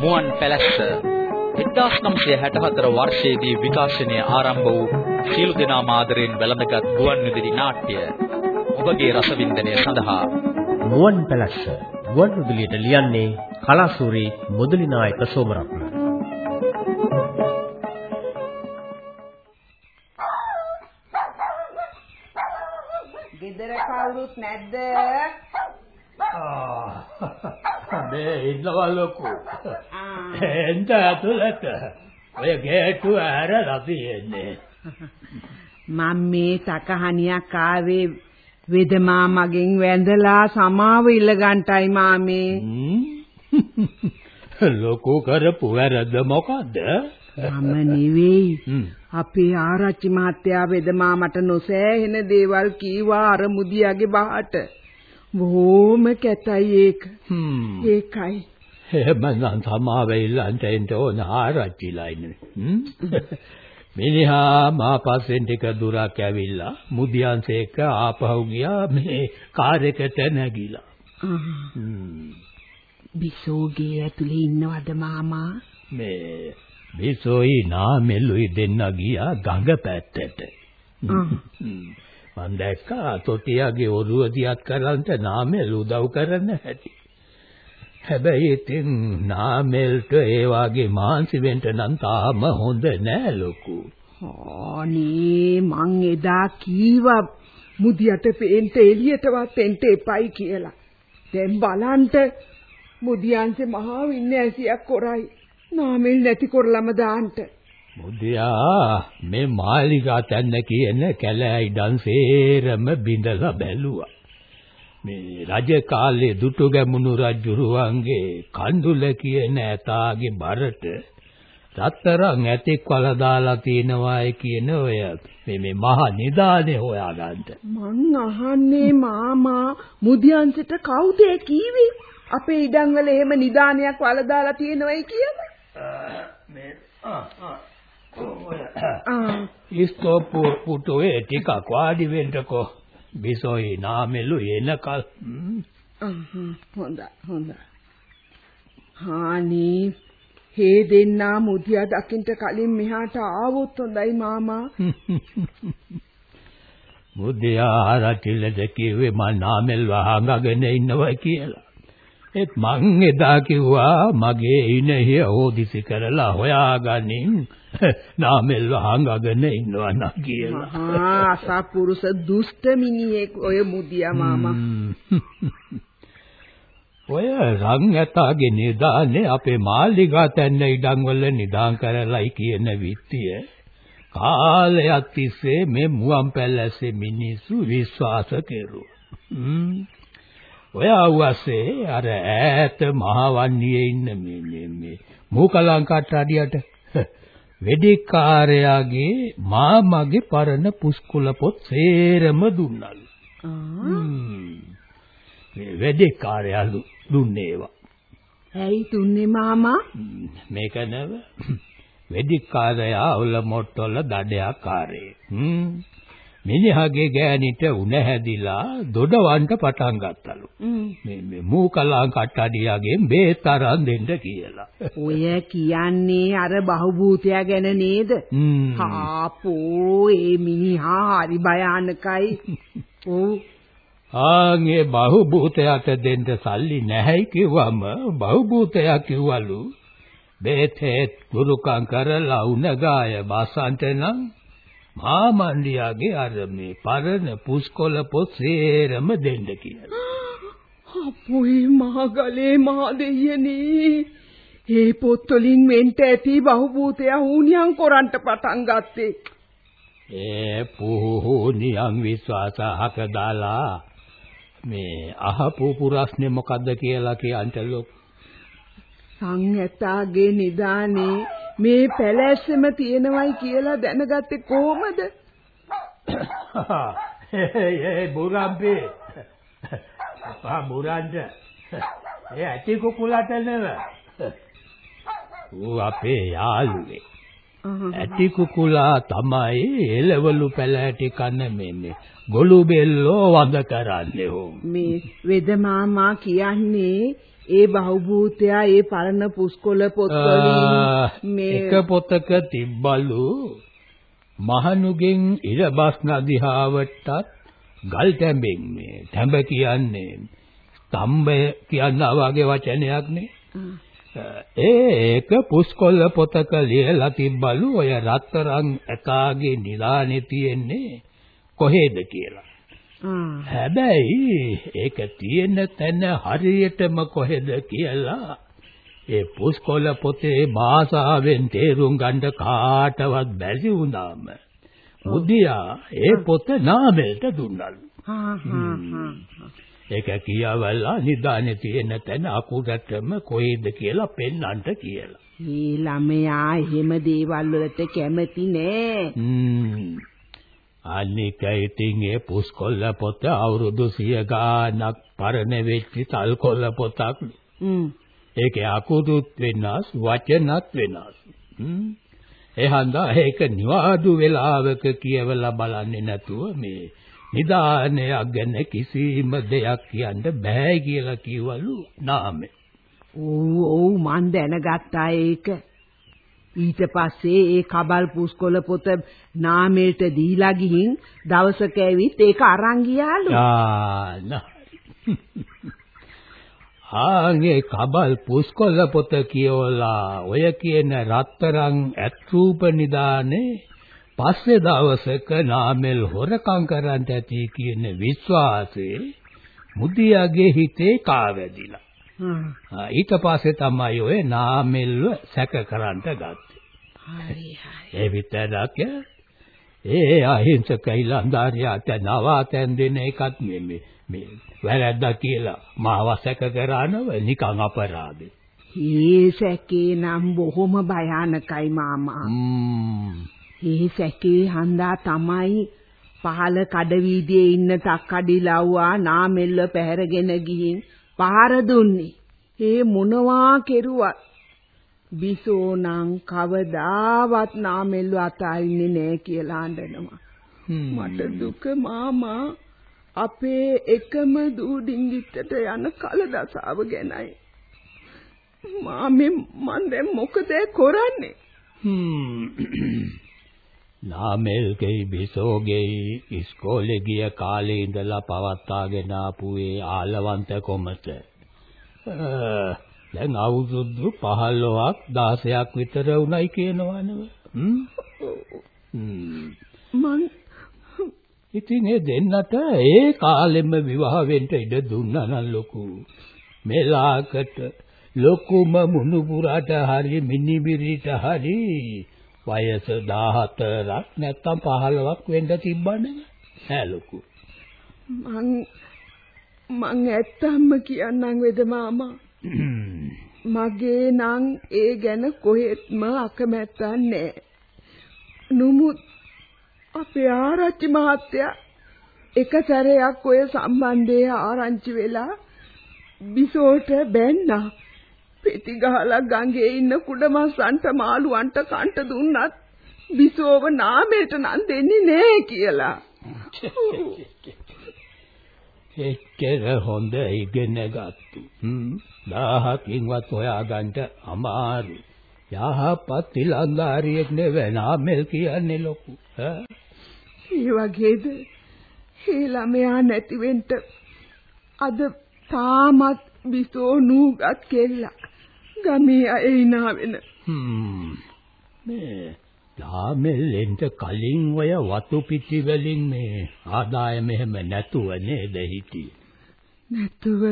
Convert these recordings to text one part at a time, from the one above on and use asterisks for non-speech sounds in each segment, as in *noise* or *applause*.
මුවන් පැලැස්ස 1964 වර්ෂයේදී විකාශනය ආරම්භ වූ සීළු දෙනා මාදරෙන් වැළඳගත් ගුවන් විදුලි නාට්‍ය ඔබගේ රසවින්දනය සඳහා මුවන් පැලැස්ස ගුවන් විදුලියට ලියන්නේ කලාසූරි මුදලි නායක සෝමරත්න ගෙදර කවුරුත් නැද්ද? මේ ඉන්නවා ලොකු. එන්ට ඇතුළට. ඔය ගේට්ටුව ඇරලා තියෙන්නේ. මම මේ තකහණියක් ආවේ වෙදමා මගෙන් වැඳලා සමාව ඉල්ලගන්ටයි මාමේ. ලොකු කරපු වැරද්ද මොකද්ද? මම නෙවෙයි. අපේ ආරච්චි මහත්තයා වෙදමා මට නොසෑහෙන දේවල් කීවා අර මුදියාගේ බහට. බොහොම කැතයි ඒක. ඒකයි. එහෙමනම් සමාව ඉල්ලන්ට එන්න ඕන ආරච්චිලා ඉන්නේ. *laughs* මිනිහා මා පස්සෙන් ටික දුරක් ඇවිල්ලා මුදියන්සේක ආපහු ගියා මේ කාර් එකට නැගිලා. බිසෝගේ ඇතුලේ ඉන්නවද මාමා? මේ බිසෝයි නාමෙල්ලුයි දෙන්න ගියා ගඟ පැත්තට. මං දැක්කා තොටියාගේ ඔරුව දිහත් කරන්ට නාමෙල් උදව් කරන්න හැටි. හැබැයි ඉතින් නාමෙල්ට ඒ වාගේ මාන්සි වෙන්න නම් තාම හොඳ නෑ ලොකු. අනේ මං එදා කීවා මුදියට පේන්ට එළියටවත් එන්න එපයි කියලා. දැන් බලන්ට මුදියන්සේ මහා වින්නැසියක් කරයි. නාමෙල් නැති කරලම දාන්න. මුදියා මේ මාලිගා තැන්න කියන කැලෑයි ඩන්සේරම බිඳලා බැලුවා. මේ රජ කාලේ දුටු ගැමුණු රජුරුවන්ගේ කඳුල කියන ඇතාගේ බරට රත්තරන් ඇතෙක් වල දාලා තිනවායි කියන ඔය මේ මේ මහා නිදානේ හොයාගන්න. මං අහන්නේ මාමා මුදියන්සිට කවුද කීවේ? අපේ ඉඩම් වල එහෙම නිදානයක් වල දාලා තියෙනවයි කියලා. මේ ආ *coughs* ඉස්තෝපු පුටුවේ ටිකක් වාඩි වෙන්නකෝ. බිසෝයි නාමෙලු එනකල්. *coughs* හොඳයි හොඳයි. හානි හේ දෙන්නා මුදියා දකින්න කලින් මෙහාට ආවොත් හොඳයි මාමා. *coughs* මුදියා ආරටිලද කිව්වේ මම නාමෙල් වහංගගෙන ඉන්නවා කියලා ඒත් මං එදා කිව්වා මගේ ඉනෙහිය හොදිසි කරලා හොයාගනින් *laughs* නාමෙල් වහංගගෙන ඉන්නවා නා කියලා. ආ අසපුරුෂ දුෂ්ට මිනිහෙක් ඔය මුදියා මාමා. *laughs* ඔය රන් ඇතාගේ නිදානේ අපේ මාලිගා තැන්න ඉඩම් වල නිදාන් කරලයි කියන විත්තිය කාලයක් තිස්සේ මේ මුවන් පැලැස්සේ මිනිස්සු විශ්වාස කෙරුවා. ඔය අවුස්සේ අර ඈත මහවන්නියේ ඉන්න මේ මේ මේ මූකලංකට අඩියට *laughs* වෙදිකාරයාගේ මාමගේ පරණ පුස්කුල පොත් සේරම දුන්නලු. මේ වෙදිකාරයාලු දුන්නේ ඒවා. ඇයි දුන්නේ මාමා? මේක නේද? *clears throat* වෙදිකාරයා ඔල මොට්ටොල දඩයක් කාරේ. මිනිහාගේ ගෑනිට උණ හැදිලා දොඩවන්න පටන් ගත්තලු. මේ මේ මූකලං කට්ටඩියාගෙන් බේත් අරන් දෙන්න කියලා. ඔය කියන්නේ අර බහුභූතයා ගැන නේද? හාපෝ ඒ මිනිහා හරි භයානකයි. *laughs* ඔව්. ආන්ගේ බහුභූතයාට දෙන්න සල්ලි නැහැයි කිව්වම බහුභූතයා කිව්වලු බේතේ ගුරුකම් කරලා උණ ගාය බසන්ට නම් මාමණ්ඩියාගේ අර මේ පරණ පුස්කොළ පොත් සේරම දෙන්න කියලා. අපොයි මහගලේ මහ දෙයියනේ. ඒ පොත් වලින් වෙන්ට ඇති බහුභූතයා හුනියම් කරන්ට පටන් ගත්තේ. ඒ පුහුනියම් විශ්වාසහක දාලා මේ අහපු පුරස්නේ මොකද්ද කියලා කියන්ට ලොක් සංයතාගේ නිදානේ මේ පැලැස්සෙම තියෙනවයි කියලා දැනගත්තේ කොහමද? *laughs* ඒ බුරම්පේ. පා බුරන්ට. ඒ ඇටි කුකුලට නෙව. ඌ අපේ යාළුවේ. ඇටි කුකුලා තමයි එළවලු පැලෑටි කන මේ මේ ගොළු බෙල්ලෝ වඳ කරන්නේ හොම්. මේ වෙද මාමා කියන්නේ ඒ බහූභූතයා ඒ පරණ පුස්කොළ පොත්වලින් මේ එක පොතක තිබ්බලු මහනුගෙන් ඉරබස් නදිහාවටත් ගල් තැඹෙන් මේ තැඹ කියන්නේ ස්තම්භය කියනවා වගේ වචනයක් නේ. ඒක පුස්කොළ පොතක ලියලා තිබ්බලු ඔය රත්තරන් එකාගේ නිලානේ තියෙන්නේ කොහෙද කියලා. හැබැයි ඒක තියෙන තැන හරියටම කොහෙද කියලා ඒ පුස්කොළ පොතේ භාෂාවෙන් තේරුම් ගන්න කාටවත් බැරි වුණාම මුදියා ඒ පොත නාමයට දුන්නලු. ඒක කියවලා නිදානේ තියෙන තැන අකුරටම කොහෙද කියලා පෙන්වන්නට කියලා. මේ ළමයා එහෙම දේවල් වලට කැමති නෑ. අනික ඉතින් ඒ පුස්කොළ පොත අවුරුදු 100 ගානක් පරණ වෙච්ච තල්කොළ පොතක්. හ්ම්. ඒකේ අකුරුත් වෙනස් වචනත් වෙනස්. හ්ම්. එහන්දා ඒක නිවාඩු වෙලාවක කියවලා බලන්නේ නැතුව මේ නිදානයක් ගැන කිසිම දෙයක් කියන්න බෑ කියලා කිව්වලු නාමේ. ඔව් ඔව් මන් දැනගත්තා ඒක. ඊට පස්සේ ඒ කබල් පුස්කොළ පොත නාමයට දීලා ගිහින් දවසක ඇවිත් ඒක අරන් ගියාලු. යාන. ආගේ කබල් පුස්කොළ පොත කියවලා ඔය කියන රත්තරන් ඇත්රූප නිදානේ පස්සේ දවසක නාමල් හොරකම් කරන්න ඇති කියන විශ්වාසයේ මුදියාගේ හිතේ කාවැදිලා. ඊට පස්සේ තමයි ඔය නාමල්ව සැක කරන්න ගත්තේ. හරි ඒ විතරක් ඒ අහිංසක ඊළඳාරියාට නවාතැන් දෙන එකත් මේ මේ වැරද්දා කියලා මාව සැක කරනව නිකන් අපරාධේ. ඒ සැකේ නම් බොහොම භයානකයි මාමා. ඒ සැකේ හන්දා තමයි පහල කඩවීදියේ ඉන්න තක්කඩි ලව්වා නාමෙල්ල පැහැරගෙන ගිහින් පහර දුන්නේ. ඒ මොනවා කෙරුවත් බිසෝනම් කවදාවත් නාමෙල්ව අතාරින්නේ නෑ කියලා අඬනවා. මට දුක මාමා අපේ එකම දූ ඩිංගිත්තට යන කලදසාව ගැනයි. මාමේ මන් දැන් මොකද කරන්නේ? නාමල්ගේ බිසෝගේ ඉස්කෝලේ ගිය කාලේ ඉඳලා පවත්වාගෙන ආපු ඒ ආලවන්ත කොමත දැන් අවුරුදු 15ක් 16ක් විතර උණයි කියනවනව මං ඉතින් ඒ දෙන්නට ඒ කාලෙම විවාහ වෙන්න ඉඩ දුන්නා නම් ලොකු මෙලාකට ලොකුම මුණුපුරට හරි මිනිබිරිට හරි වයස 14ක් නැත්තම් 15ක් වෙන්න තිබ්බනේ ඈ ලොකු. මං මං ඇත්තම්ම කියන්නම් වේද මාමා? *clears throat* මගේ නම් ඒ ගැන කොහෙත්ම අකමැත්තක් නැහැ නමුත් අපේ ආරච්චි මහත්තයා එක සැරයක් ඔය සම්බන්ධයේ ආරංචි වෙලා බිසෝට බැන්නා පෙති ගහලා ගඟේ ඉන්න කුඩමස්සන්ට මාළුවන්ට කන්ට දුන්නත් බිසෝව නාමයට නම් දෙන්නේ නෑ කියලා. එච්චර හොඳ ඉගෙන ගත්තු. හ්ම්. දහහකින්වත් හොයාගන්න අමාරු. යහපත් ඉලන්දාරියෙක් නෙවෙයි නාමල් කියන්නේ ලොකු. ඒ වගේද ඒ ළමයා නැති වෙන්න අද තාමත් බිසෝ නූගත් කෙල්ලා ගමේ අය ඉනා වෙන. මේ ලාමෙල්ලෙන්ට කලින් ඔය වතු පිටි වලින් මේ ආදායම එහෙම නැතුව නේද හිටියේ. නැතුව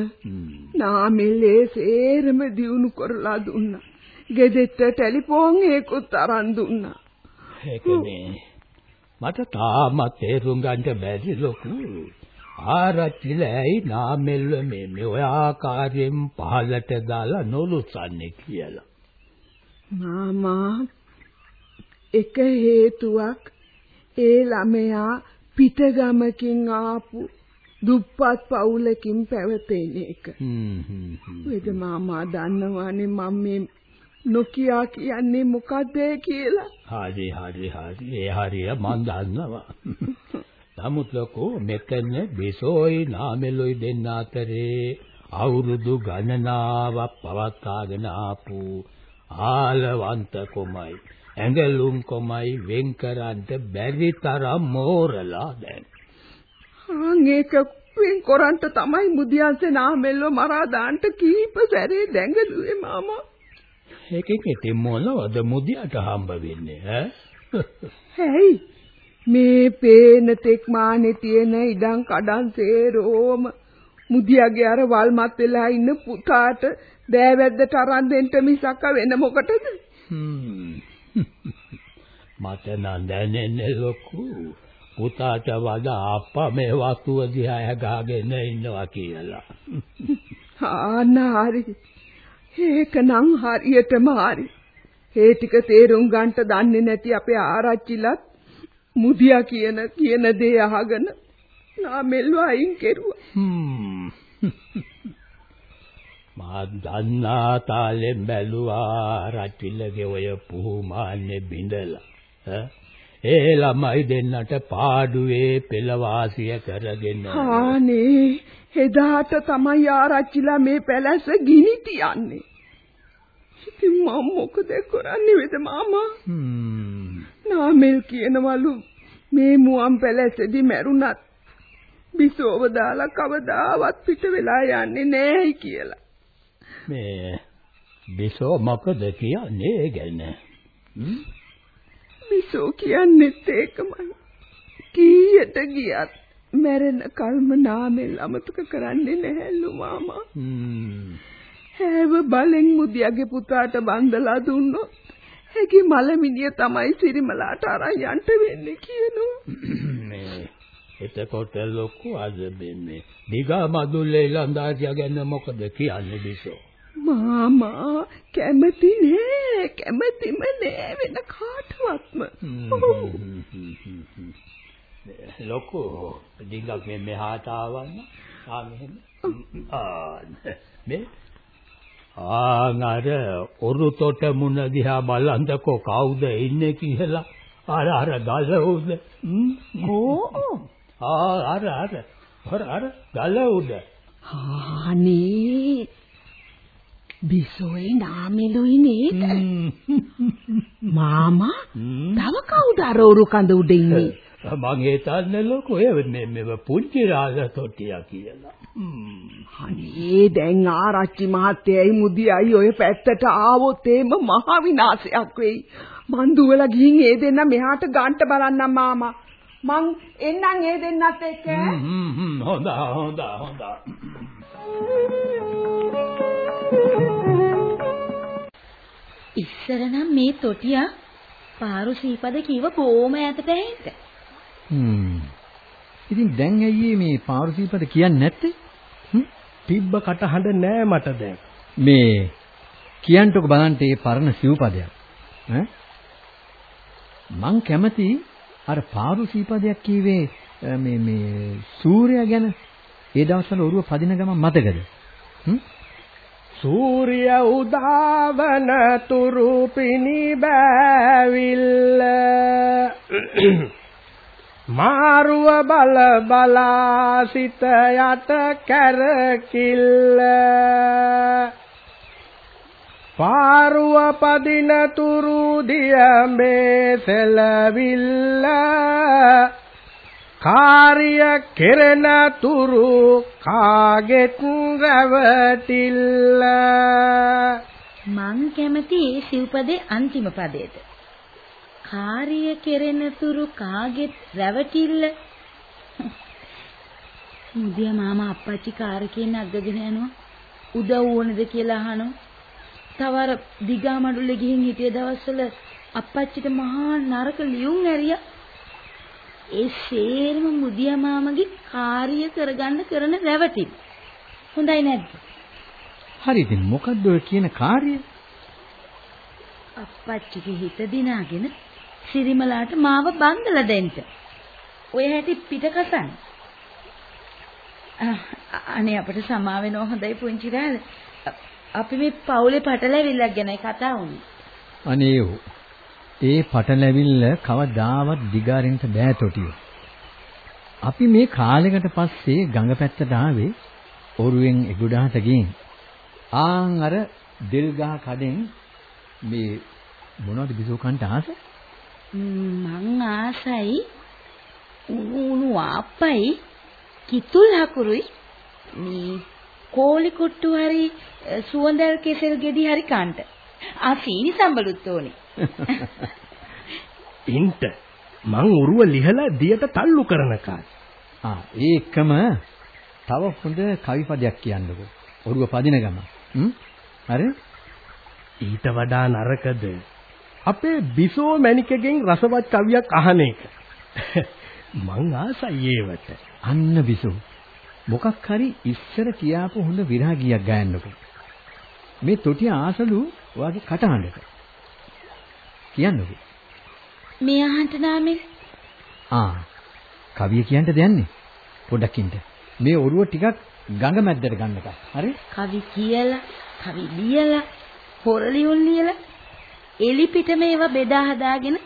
නාමෙල්ලේ සේරම දිනු කරලා දුන්නා. ගෙදෙට්ට ටෙලිෆෝන් එකකුත් අරන් දුන්නා. ඒකනේ මට තාමත් තේරුම් ගන්න බැරි ලොකු ආරච්චිලයි නාමෙල්ල මේ මේ ඔය ආකාරයෙන් පහලට දාලා නොලුසන්නේ කියලා. මාමා එක හේතුවක් ඒ ළමයා පිටගමකින් ආපු දුප්පත් පවුලකින් පැවතෙන එක. හ්ම් හ්ම් හ්ම්. වෙද මාමා දන්නවානේ මම මේ නොකියා කියන්නේ මොකද්ද කියලා. හරි හරි හරි ඒ හරිය මන් දන්නවා. නමුත් ලොකෝ මෙතන බිසෝයි නාමෙලොයි දෙන්න අතරේ අවුරුදු ගණනාවක් පවත්වාගෙන ආපු ආලවන්ත කොමයි ඇඟලුම් කොමයි වෙන් කරන්න බැරි තරම් මෝරලා දැන්. ආන් ඒක වෙන් කරන්ට තමයි මුදියන්සේ නාමෙල්ල මරා දාන්න කීප සැරේ දැඟලුවේ මාමා. ඒකෙන් ඉතින් මොනවද මුදියට හම්බ වෙන්නේ ඈ? හැයි මේ පේන තෙක් මානේ තියෙන ඉඩම් කඩන් සේරෝම මුදියාගේ අර වල්මත් වෙලා ඉන්න පුතාට දෑවැද්දට අරන් දෙන්න මිසක් වෙන මොකටද? මට නම් දැනෙන්නේ ලොකු පුතාට වඩා අප්පා මේ වස්තුව දිහා ගාගෙන ඉන්නවා කියලා. ආනාරි ඒක නම් හරියටම හරි. ඒ ටික තේරුම් ගන්නට දන්නේ නැති අපේ ආරච්චිලත් මුදියා කියන කියන දේ අහගෙන නාමෙල්ව අයින් කෙරුවා. හ්ම්. මා දන්නා තාලෙන් බැලුවා රටිලගේ ඔය පුහුමාන්නේ බිඳලා. ඈ ඒ ළමයි දෙන්නට පාඩුවේ පෙළ වාසිය කරගෙන ආනේ එදාට තමයි ආරච්චිලා මේ පැලැස්ස ගිනි තියන්නේ. ඉතින් මම මොකද කරන්නේ වේද මාමා? හ්ම්. නාමල් කියනවලු මේ මුවන් පැලැස්සේදී මැරුණත් බිසෝව දාලා කවදාවත් පිට වෙලා යන්නේ නැහැ කියලා. මේ බිසෝ මොකද කියන්නේ ගැන? හ්ම්? බිසෝ කියන්නේත් ඒකමයි. කීයට ගියත් මැරෙන කල්ම නාමෙල් අමතක කරන්නේ නැහැලු මාමා. හ්ම්. හැව බලෙන් මුදියාගේ පුතාට බන්දලා දුන්නොත් හැකි මලමිනිය තමයි සිරිමලාට අරන් යන්න වෙන්නේ කියනවා. මේ එතකොට ලොකු අද මේ දිගා මදුල්ලේ ලන්දාරියා ගැන මොකද කියන්නේ බිසෝ? මාමා කැමති නෑ කැමතිම නෑ වෙන කාටවත්ම. ලොකු දිගක් මේ මෙහාට ආවන්න ආ මෙහෙම ආ මේ ආනර ඔරුතොට මුණ දිහා බලන්දකෝ කවුද ඉන්නේ කියලා. අර අර ගල උද ඕ. ආ අර අර. අර අර ගල උද අනේ බිසෝයි නාමෙලුයි නේද? මාමා තව කවුද අර උරු කඳ උඩ ඉන්නේ? මං හිතන්නේ ලොකු ඒ මේ පුංචි රාජ තොටියා කියලා අනේ දැන් ආරච්චි මහත්තයයි මුදියයි ඔය පැත්තට ආවොත් එහෙම මහ විනාශයක් වෙයි. මං දුවලා ගිහින් ඒ දෙන්න මෙහාට ගන්න බලන්නම් මාමා. මං එන්නම් ඒ දෙන්නත් එක්ක. හ්ම් හ්ම් හොඳ හොඳ හොඳ ඉස්සර නම් මේ තොටියා පාරු සීපද කිව්ව බොම ඈතට ඇහෙන්න. හ්ම්. ඉතින් දැන් ඇයි මේ පාරුසීපද කියන්නේ නැත්තේ? තිබ්බ කටහඬ නෑ මට දැන්. මේ කියන්ටක බලන්න ඒ පරණ සිව්පදයක්. ඈ මං කැමති අර පාරුසීපදයක් කීවේ මේ මේ සූර්යයා ගැන ඒ දවස්වල ඔරුව පදින ගමන් මතකද? සූර්ය උදාවන තුරු පිනිබෑවිල්ල මාරුව බල බලා සිත යට කැරකිල්ල. පාරුව පදින තුරු දියඹේ සෙලවිල්ල. කාර්ය කෙරෙන තුරු කාගෙත් රැවටිල්ල. මං කැමති ඒ සිව්පදේ අන්තිම පදයට. කාර්ය කෙරෙන තුරු කාගෙත් රැවටිල්ල. මුදියා මාමා අප්පච්චි කාරකෙන් අගගෙන යනවා. උදව් ඕනද කියලා අහනවා. තව අර දිගා මඩුල්ලේ ගිහින් හිටිය දවස්වල අප්පච්චිට මහා නරක ලියුම් ඇරියා. ඒ සේරම මුදියා මාමගේ කාර්ය කරගන්න කරන රැවටිල්ල. හොඳයි නැද්ද? හරි ඉතින් මොකද්ද ඔය කියන කාර්යය? අප්පච්චිගේ හිත දිනාගෙන සිරිමලාට මාව බන්දලා දෙන්න. ඔය හැටි පිටකසන්. අනේ අපිට සමා වෙනව හොඳයි පුංචි රාල. අපි මේ පවුලේ පටලැවිල්ලක් ගැනයි කතා වුනේ. අනේ ඕ. ඒ පටලැවිල්ල කවදාවත් දිගාරින්න බෑ තොටියෝ. අපි මේ කාලෙකට පස්සේ ගඟ පැත්තට ආවේ ඔරුවෙන් එගොඩාට ගින්. ආන් අර දෙල් ගහ කඩෙන් මේ මොනවද බිසෝ කන්ට ආස? මං ආසයි උණු ආප්පයි කිතුල් හකුරුයි මේ කෝලි කුට්ටු හරි සුවඳල් කෙසෙල් ගෙඩි හරි කන්ට. ආ සීනි සම්බලුත් ඕනේ. *laughs* ඉන්ට මං උරුව ලිහලා දියට තල්ලු කරන කාලේ. ආ ඒකම තව හොඳ කවි පදයක් කියන්නකෝ. ඔරුව පදින ගම. හ්ම්? හරි? ඊට වඩා නරකද අපේ බිසෝ මැණිකගෙන් රසවත් කවියක් අහන එක. මං ආසයි ඒවට. අන්න බිසෝ. මොකක් හරි ඉස්සර කියාපු හොඳ විරාගියක් ගයන්නකෝ. මේ තොටිය ආසලු ඔයාගේ කටහඬට. කියන්නකෝ. මේ අහන්න නාමේ ආ කවිය කියන්න දෙන්නේ. පොඩ්ඩක් ඉන්න. මේ ඔරුව ටිකක් ගඟ මැද්දට ගන්නකම්. හරි? කවි කියලා, කවි ලියලා, හොරලියුන් ලියලා එලි පිටම ඒවා බෙදා හදාගෙන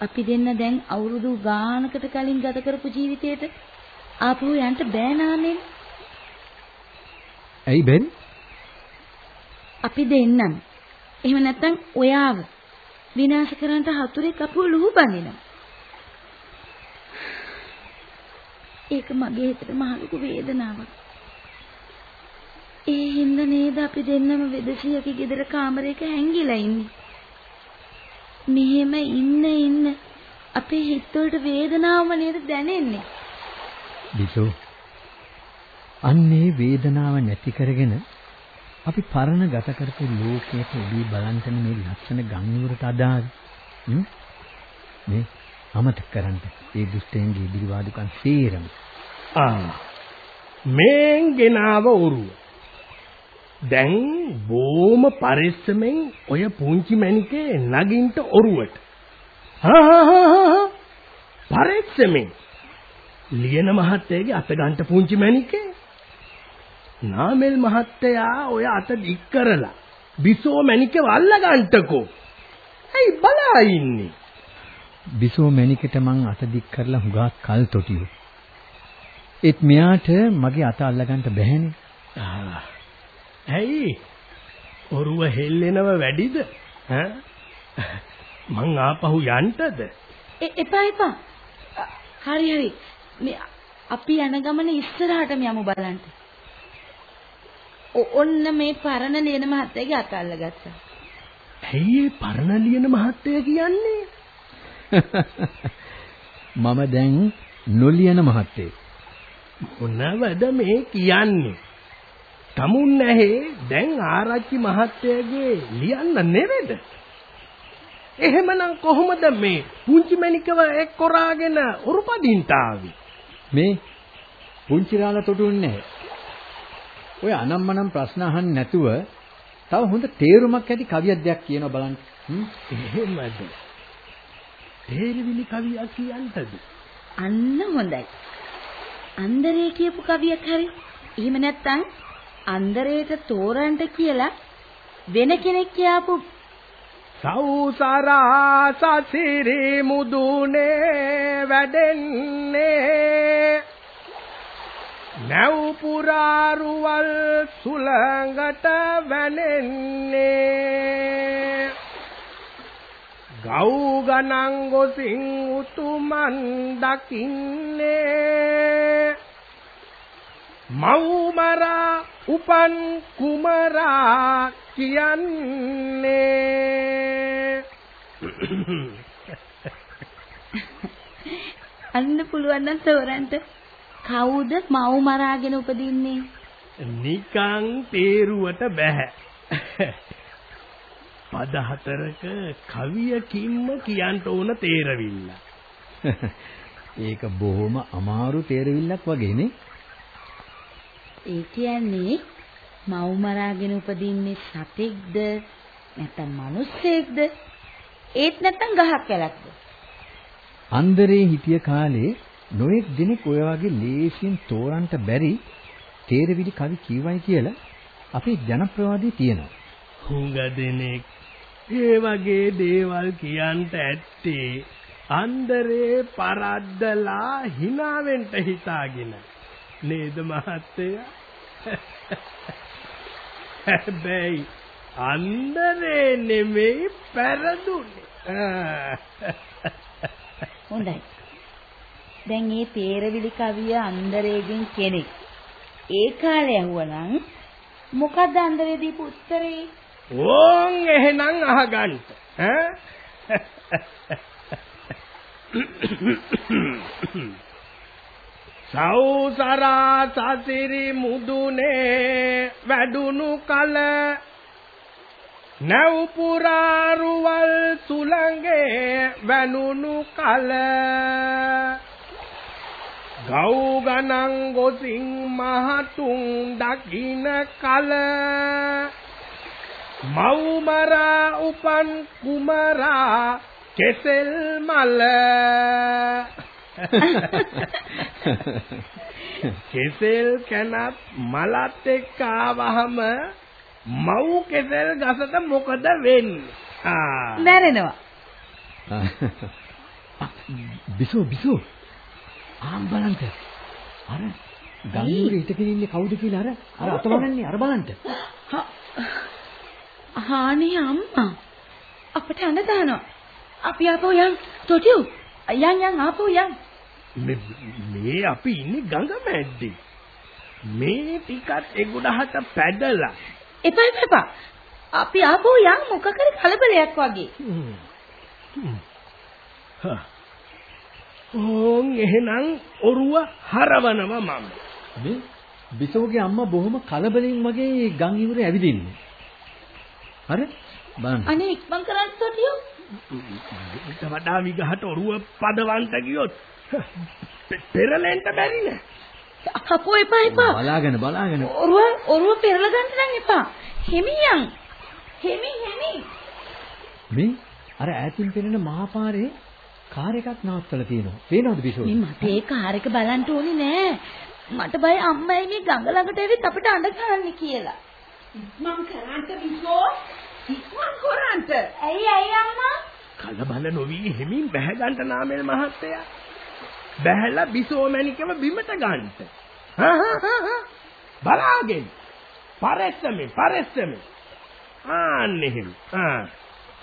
අපි දෙන්න දැන් අවුරුදු ගානකට කලින් ගත කරපු ජීවිතේට ආපහු යන්න බෑ නාමෙන්. ඇයි බෙන්? අපි දෙන්නම්. එහෙම නැත්නම් ඔයාව විනාශ කරන්නට හතුරෙක් අපුව ලුහු බඳිනවා. ඒක මගේ හිතට මහ ලොකු වේදනාවක්. ඒ හින්දා නේද අපි දෙන්නම වෙදසියගේ ගෙදර කාමරයක හැංගිලා ඉන්නේ. මෙහෙම ඉන්න ඉන්න අපේ හිතවලට වේදනාවම නේද දැනෙන්නේ. බිසෝ අන්නේ වේදනාව නැති කරගෙන අපි පරණ ගත කරපු ලෝකයට එදී බලන්ටන මේ ලස්සන ගංගුවරට අදාළ මේ අමතක කරන්න. ඒ දුෂ්ටයන්ගේ ඉදිරිවාදුකම් සේරම. ආ මේන් ගෙනාව උරුව දැන් බොම පරිස්සමෙන් ඔය පුංචි මණිකේ නගින්ට ඔරුවට. හා පරිස්සමෙන්. ලියන මහත්තයාගේ අත ගන්න පුංචි මණිකේ. නාමල් මහත්තයා ඔය අත දික් කරලා බිසෝ මණිකේ වල්ල ගන්නටකෝ ඇයි බලා ඉන්නේ? බිසෝ මණිකට මං අත දික් කරලා හුඟා කල් තොටියෝ. ඒත් මෙයාට මගේ අත අල්ලගන්න බැහැනේ ඇයි? ඔරුව හෙල්ලෙනව වැඩිද? ඈ? මං ආපහු යන්ටද? එපා එපා. හරි හරි. මේ අපි යන ගමන ඉස්සරහටම යමු බලන්න. ඔන්න මේ පරණ ලියන මහත්තයාගේ අත අල්ලගත්තා. ඇයි ඒ පරණ ලියන මහත්තයා කියන්නේ? මම දැන් නොලියන මහත්තයෙක්. මොනවද මේ කියන්නේ තමුන් නැහැ දැන් ආරච්චි මහත්තයාගේ ලියන්න නෙවෙද එහෙමනම් කොහොමද මේ පුංචි මණිකව එක් කොරාගෙන උරුපදින්ට ආවේ? මේ පුංචි රාලා තොටුන්නේ ඔය අනම්මනම් ප්‍රශ්න අහන්න නැතුව තව හොඳ තේරුමක් ඇති කවියක් දෙයක් කියනවා බලන්න. එහෙමද? තේරවිලි කවියක් කියන්නද අන්න හොඳයි. අන්දරේ කියපු කවියක් හරි. එහෙම නැත්නම් අන්දරේට තෝරන්න කියලා වෙන කෙනෙක් කියාපු. සෞසරා සසිරි මුදුනේ වැඩෙන්නේ. නැව් පුරාරුවල් සුළඟට වැනෙන්නේ. ගව් ගණන් ගොසින් උතුමන් දකින්නේ. මව්මරා උපන් කුමරා කියන්නේ? අන්න පුළුවන් නම් තෝරන්න. කවුද මව් මරාගෙන උපදින්නේ? නිකං තේරුවට බෑ පද හතරක කවියකින්ම කියන්න ඕන තේරවිල්ල. *laughs* ඒක බොහොම අමාරු තේරවිල්ලක් වගේනේ ඒ කියන්නේ මව් මරාගෙන උපදින්නේ සතෙක්ද? නැත්නම් මිනිස්සෙක්ද? ඒත් නැත්නම් ගහක් කැලක්ද අන්දරේ හිටිය කාලේ නොඑක් දිනක් ඔය වගේ ලේසියෙන් තෝරන්න බැරි තේරවිලි කවි කියවයි කියලා අපේ ජනප්‍රවාදී තියෙනවා. හුඟ දෙනෙක් ඒ වගේ දේවල් කියන්ට ඇත්තේ අන්දරේ පරද්දලා hinaවෙන්ට හිතාගෙන නේද මහත්තයා? හැබැයි අන්දරේ නෙමෙයි පෙරදුනේ. හොඳයි. දැන් මේ තේරවිලි කවිය අන්දරේගෙන් කෙනෙක්. ඒ කාලේ ඇහුවනම් මොකද්ද අන්දරේ දීපු උත්තරේ? ඕන් එහෙනම් අහගන්න. ඈ සෞසරා සසිරි මුදුනේ වැඩුණු කල නැව් පුරාරුවල් සුළඟේ වැනුණු කල ගව් ගණන් ගොසින් මහතුන් දකින්න කල මව්මරා උපන් කුමරා කෙසෙල් මල *laughs* කෙසෙල් කනත් මලත් එක්ක ආවහම මව් කෙසෙල් ගසට මොකද වෙන්නේ? ආ මැරෙනවා. *laughs* බිසෝ බිසෝ ආම් බලන්න. අර ගංගුවේ හිටගෙන ඉන්නේ කවුද කියලා අර අර අත බලන්නේ අර බලන්න. *laughs* හානේ අම්මා. අපට අඬ දානවා. අපි ආපහු යන්. තොටියු. යන් යන් ආපහු යන්. මේ අපි ඉන්නේ ගඟ මැද්දේ. මේ ටිකත් එගොඩහට පැදලා. එපා එපා. අපි ආපහු යන් මොකක් හරි කලබලයක් වගේ. ඕන් එහෙනම් ඔරුව හරවනවා මම. මේ බිසෝගේ අම්මා බොහොම කලබලෙන් වගේ ගම් ඉවුරේ ඇවිදින්නේ. අර බලන්න. අනේ ඉක්මන් කරන්න තොටියෝ. ඊට වඩා විගහට ඔරුව පදවන්ට ගියොත් පෙරලෙන්න බැරි නෑ. අපෝ එපා එපා. බලාගෙන බලාගෙන. ඔරුව ඔරුව පෙරලා ගන්න නම් එපා. හිමියන්. හිමි හිමි. මේ අර ඈතින් පෙනෙන මහපාරේ කාර් එකක් නවත්තලා තියෙනවා. පේනවද බිසෝ? මේ මට ඒ කාර් එක බලන්න ඕනේ නෑ. මට බය අම්මයි මේ ගඟ ළඟට ඇවිත් අපිට අඬ ගන්න කියලා. මං කරන්ට විසෝ ඉක්මන් කරන්ට ඇයි ඇයි අම්මා? කලබල නොවි හිමින් බැහැ ගන්න නාමල් මහත්තයා. බැහැලා බිසෝ මැණිකව බිමට ගන්නට. බලාගෙන. පරෙස්සමේ පරෙස්සමේ. ආන්නේ හිමි. ආ.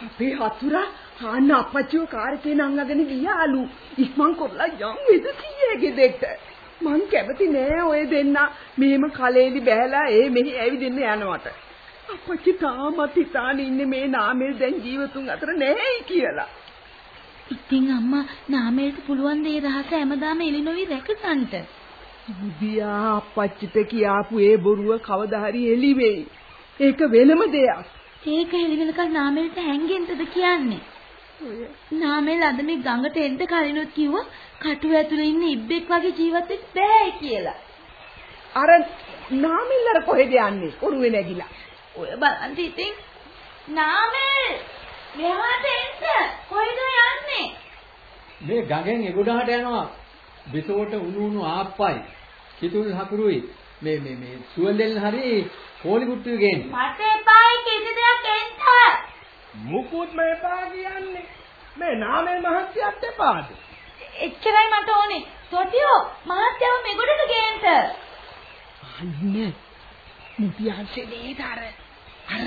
අපේ හතුරා ආන්න අපච්චිව කාර් එකේ නංගගෙන ගියාලු ඉක්මන් කරලා යම් වෙද කීයේගේ දෙට මං කැමති නෑ ඔය දෙන්න මෙහෙම කලේලි බැහැලා ඒ මෙහි ඇවිදින්න යනවට අපච්චි තාමත් හිතාන ඉන්නේ මේ නාමල් දැන් ජීවතුන් අතර නැහැයි කියලා ඉතින් අම්මා නාමයට පුළුවන් දේ රහස හැමදාම එළි නොවි රැකගන්නට. බුදියා අපච්චිට කියාපු ඒ බොරුව කවදා හරි එළි වෙයි ඒක වෙනම දෙයක් ඒක එළි වෙනකල් නාමයට හැංගෙන්නද කියන්නේ? නාමල් අද මේ ගඟට එන්න කලිනුත් කිව්වා කටුව ඇතුලේ ඉන්න ඉබ්බෙක් වගේ ජීවත් වෙන්න බෑ කියලා. අර නාමිල්ලර කොහෙද යන්නේ ඔරුවේ නැගිලා ඔය බලන්න ඉතින් නාමල් මෙහාට එන්න කොහෙද යන්නේ? මේ ගඟෙන් එගොඩහට යනවා. බිසෝට උණු උණු ආප්පයි. කිතුල් හකුරුයි. මේ මේ මේ සුවඳෙල් හරි කෝලි කුට්ටුයි ගේන්නේ. මට එපායි කිසි දෙයක් එන්න. මුකුත් මේ පා කියන්නේ. මේ නාමල් මහත්තයාත් එපාද? එච්චරයි මට ඕනේ. තොටියෝ මහත්යව මෙගොඩට ගේන්න. අන්න මුතියන්සේ නේද අර අර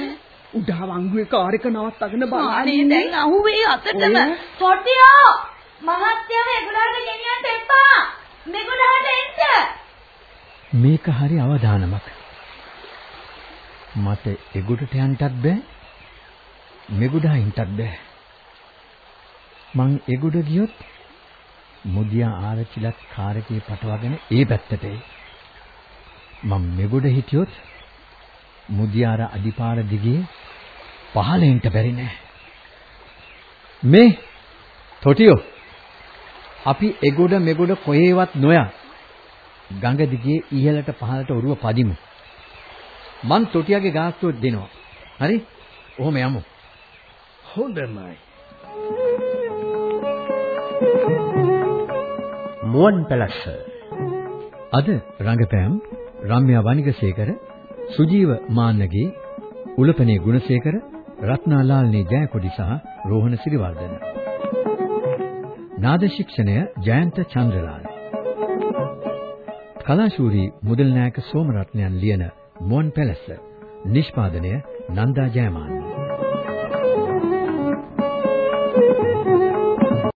උඩා වංගුවේ කාර් එක නවත්තගෙන බලන්නේ දැන් අහුවේ අතටම. තොටියෝ මහත්යව එගොඩට ගෙනියන්න එපා. මෙගොඩට එන්න. මේක හරි අවදානමක්. මට එගොඩට යන්නත් බෑ. මෙගොඩා ඉන්නත් බෑ. මං එගොඩ ගියොත් මුදියා ආරච්චිලත් කාරකේ පටවගෙන ඒ පැත්තට එයි. මම මෙගොඩ හිටියොත් මුදියාර අඩිපාර දිගේ පහලෙන්ට බැරි නෑ. මේ තොටියෝ අපි එගොඩ මෙගොඩ කොහේවත් නොයා ගඟ දිගේ ඉහළට පහළට ඔරුව පදිමු. මං තොටියාගේ ගාස්තුව දෙනවා. හරි? ඔහොම යමු. හොඳමයි. මුවන් පැලස්ස අද රංගපෑම් රම්‍යා වනිගසේකර සුජීව මාන්නගේ උලපනේ ගුණසේකර රත්නාලාල්නී ජයකොඩි සහ රෝහණ සිරිවර්ධන. නාද ශික්ෂණය ජයන්ත චන්ද්‍රලාල්. කලාශූරී මුදල් නායක සෝමරත්නයන් ලියන මුවන් පැලස්ස. නිෂ්පාදනය නන්දා ජයමාන්න.